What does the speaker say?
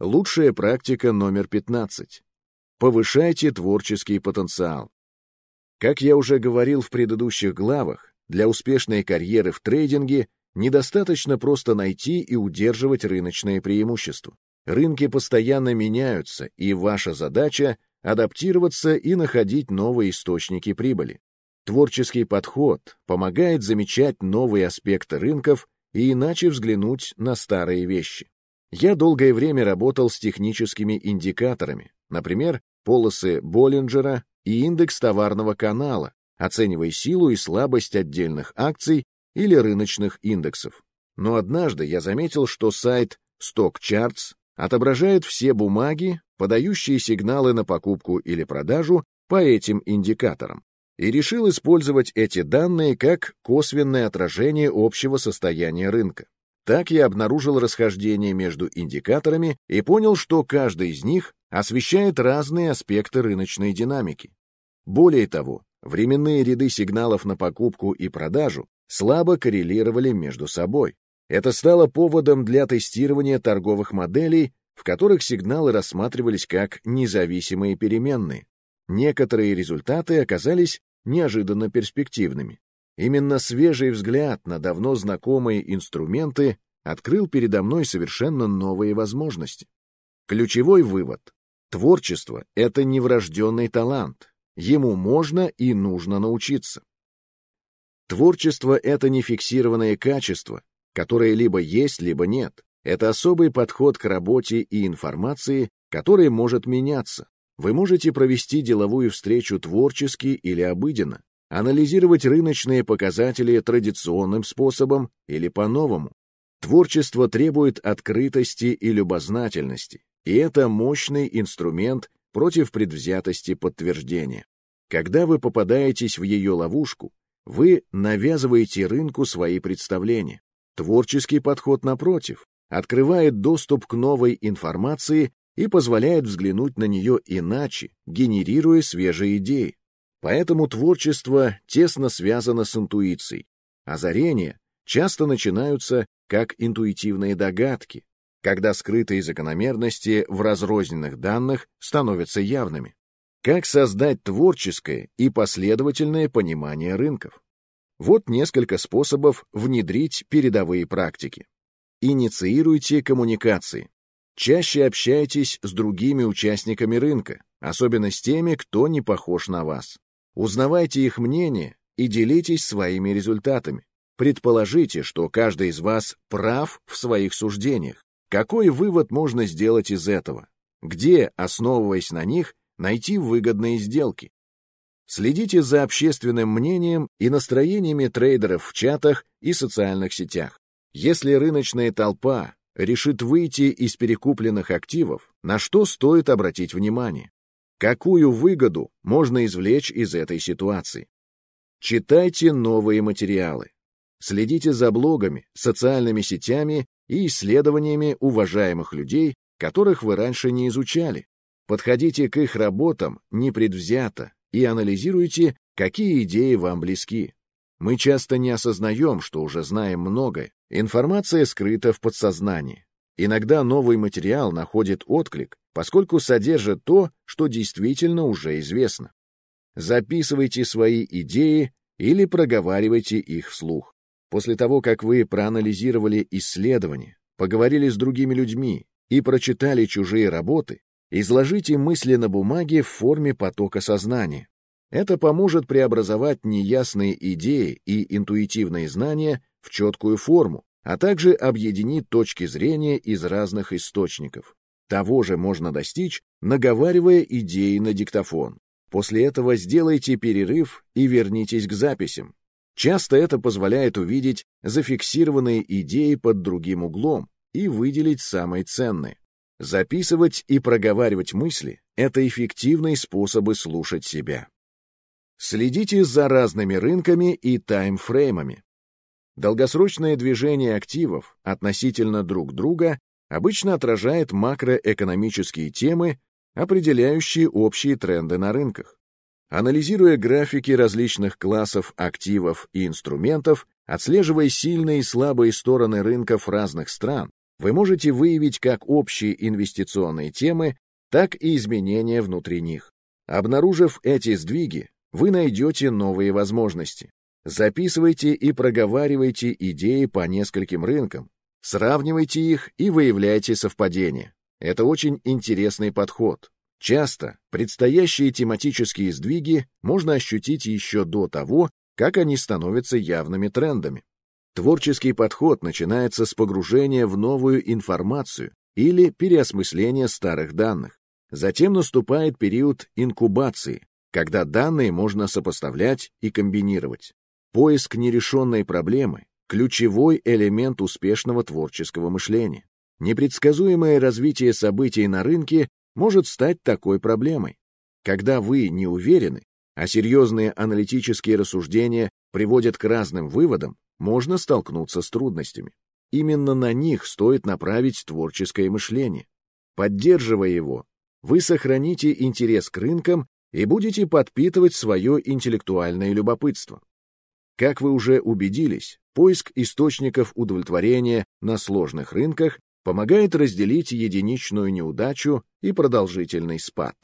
Лучшая практика номер 15. Повышайте творческий потенциал. Как я уже говорил в предыдущих главах, для успешной карьеры в трейдинге недостаточно просто найти и удерживать рыночное преимущество. Рынки постоянно меняются, и ваша задача — адаптироваться и находить новые источники прибыли. Творческий подход помогает замечать новые аспекты рынков и иначе взглянуть на старые вещи. Я долгое время работал с техническими индикаторами, например, полосы Боллинджера и индекс товарного канала, оценивая силу и слабость отдельных акций или рыночных индексов. Но однажды я заметил, что сайт Stock Charts отображает все бумаги, подающие сигналы на покупку или продажу по этим индикаторам, и решил использовать эти данные как косвенное отражение общего состояния рынка. Так я обнаружил расхождение между индикаторами и понял, что каждый из них освещает разные аспекты рыночной динамики. Более того, временные ряды сигналов на покупку и продажу слабо коррелировали между собой. Это стало поводом для тестирования торговых моделей, в которых сигналы рассматривались как независимые переменные. Некоторые результаты оказались неожиданно перспективными. Именно свежий взгляд на давно знакомые инструменты открыл передо мной совершенно новые возможности. Ключевой вывод. Творчество — это не врожденный талант. Ему можно и нужно научиться. Творчество — это не фиксированное качество, которое либо есть, либо нет. Это особый подход к работе и информации, который может меняться. Вы можете провести деловую встречу творчески или обыденно, анализировать рыночные показатели традиционным способом или по-новому. Творчество требует открытости и любознательности, и это мощный инструмент против предвзятости подтверждения. Когда вы попадаетесь в ее ловушку, вы навязываете рынку свои представления. Творческий подход, напротив, открывает доступ к новой информации и позволяет взглянуть на нее иначе, генерируя свежие идеи. Поэтому творчество тесно связано с интуицией. Озарения часто начинаются как интуитивные догадки, когда скрытые закономерности в разрозненных данных становятся явными. Как создать творческое и последовательное понимание рынков? Вот несколько способов внедрить передовые практики. Инициируйте коммуникации. Чаще общайтесь с другими участниками рынка, особенно с теми, кто не похож на вас. Узнавайте их мнение и делитесь своими результатами. Предположите, что каждый из вас прав в своих суждениях. Какой вывод можно сделать из этого? Где, основываясь на них, найти выгодные сделки? Следите за общественным мнением и настроениями трейдеров в чатах и социальных сетях. Если рыночная толпа решит выйти из перекупленных активов, на что стоит обратить внимание? Какую выгоду можно извлечь из этой ситуации? Читайте новые материалы. Следите за блогами, социальными сетями и исследованиями уважаемых людей, которых вы раньше не изучали. Подходите к их работам непредвзято и анализируйте, какие идеи вам близки. Мы часто не осознаем, что уже знаем многое. Информация скрыта в подсознании. Иногда новый материал находит отклик, поскольку содержит то, что действительно уже известно. Записывайте свои идеи или проговаривайте их вслух. После того, как вы проанализировали исследования, поговорили с другими людьми и прочитали чужие работы, изложите мысли на бумаге в форме потока сознания. Это поможет преобразовать неясные идеи и интуитивные знания в четкую форму, а также объединит точки зрения из разных источников. Того же можно достичь, наговаривая идеи на диктофон. После этого сделайте перерыв и вернитесь к записям. Часто это позволяет увидеть зафиксированные идеи под другим углом и выделить самые ценные. Записывать и проговаривать мысли — это эффективные способы слушать себя. Следите за разными рынками и таймфреймами. Долгосрочное движение активов относительно друг друга обычно отражает макроэкономические темы, определяющие общие тренды на рынках. Анализируя графики различных классов активов и инструментов, отслеживая сильные и слабые стороны рынков разных стран, Вы можете выявить как общие инвестиционные темы, так и изменения внутри них. Обнаружив эти сдвиги, вы найдете новые возможности. Записывайте и проговаривайте идеи по нескольким рынкам, сравнивайте их и выявляйте совпадения. Это очень интересный подход. Часто предстоящие тематические сдвиги можно ощутить еще до того, как они становятся явными трендами. Творческий подход начинается с погружения в новую информацию или переосмысления старых данных. Затем наступает период инкубации, когда данные можно сопоставлять и комбинировать. Поиск нерешенной проблемы – ключевой элемент успешного творческого мышления. Непредсказуемое развитие событий на рынке может стать такой проблемой. Когда вы не уверены, а серьезные аналитические рассуждения приводят к разным выводам, можно столкнуться с трудностями. Именно на них стоит направить творческое мышление. Поддерживая его, вы сохраните интерес к рынкам и будете подпитывать свое интеллектуальное любопытство. Как вы уже убедились, поиск источников удовлетворения на сложных рынках помогает разделить единичную неудачу и продолжительный спад.